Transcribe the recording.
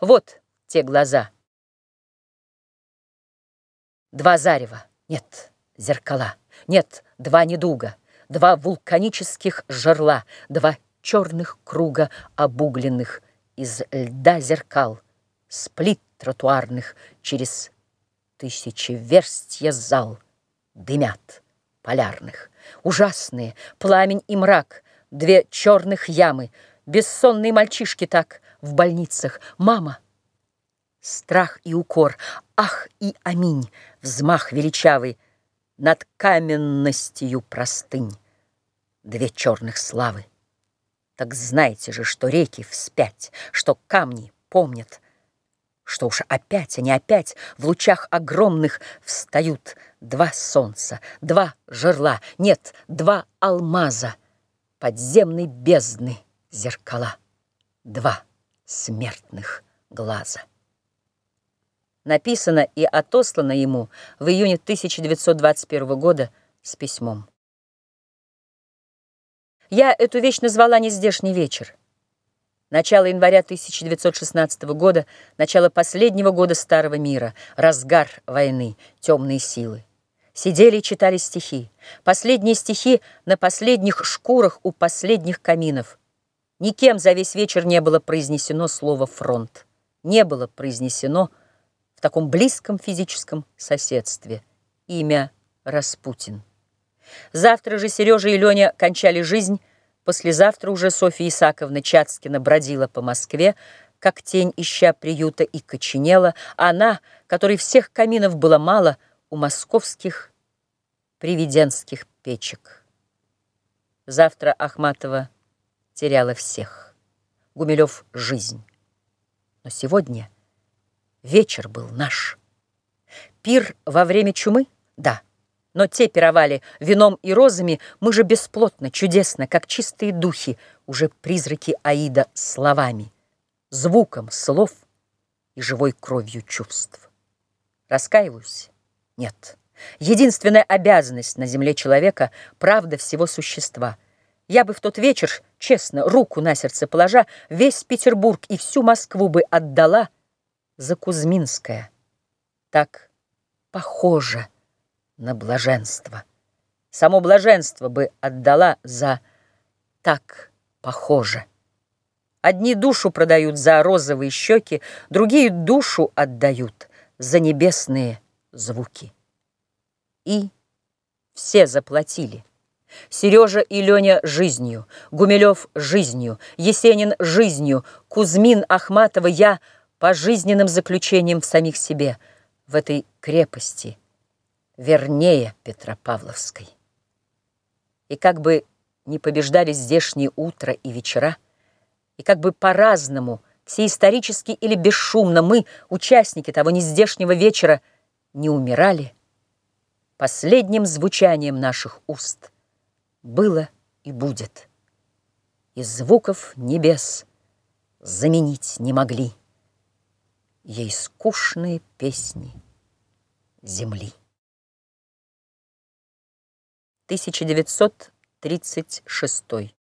Вот те глаза. Два зарева, нет, зеркала, нет, два недуга, Два вулканических жерла, Два черных круга обугленных Из льда зеркал, сплит тротуарных Через тысячи верстья зал Дымят полярных. Ужасные, пламень и мрак, Две черных ямы, Бессонные мальчишки так В больницах. Мама! Страх и укор, ах и аминь, Взмах величавый Над каменностью простынь. Две черных славы. Так знайте же, что реки вспять, Что камни помнят, Что уж опять, не опять В лучах огромных встают Два солнца, два жерла, Нет, два алмаза, Подземной бездны зеркала, Два смертных глаза. Написано и отослано ему в июне 1921 года с письмом. Я эту вещь назвала «Нездешний вечер». Начало января 1916 года, начало последнего года Старого мира, разгар войны, темные силы. Сидели и читали стихи. Последние стихи на последних шкурах у последних каминов. Никем за весь вечер не было произнесено слово «фронт». Не было произнесено в таком близком физическом соседстве имя Распутин. Завтра же Сережа и Леня кончали жизнь, послезавтра уже Софья Исаковна Чацкина бродила по Москве, как тень ища приюта и коченела, она, которой всех каминов было мало, у московских привиденских печек. Завтра Ахматова теряла всех, Гумилев — жизнь. Но сегодня — Вечер был наш. Пир во время чумы? Да. Но те пировали вином и розами, мы же бесплотно, чудесно, как чистые духи, уже призраки Аида словами, звуком слов и живой кровью чувств. Раскаиваюсь? Нет. Единственная обязанность на земле человека — правда всего существа. Я бы в тот вечер, честно, руку на сердце положа, весь Петербург и всю Москву бы отдала — за Кузьминское. Так похоже на блаженство. Само блаженство бы отдала за так похоже. Одни душу продают за розовые щеки, другие душу отдают за небесные звуки. И все заплатили. Сережа и Леня жизнью, Гумилев жизнью, Есенин жизнью, Кузьмин, Ахматова, я — пожизненным заключением в самих себе, в этой крепости, вернее Петропавловской. И как бы не побеждали здешние утра и вечера, и как бы по-разному, все исторически или бесшумно мы, участники того нездешнего вечера, не умирали, последним звучанием наших уст было и будет. И звуков небес заменить не могли ей скучные песни земли. 1936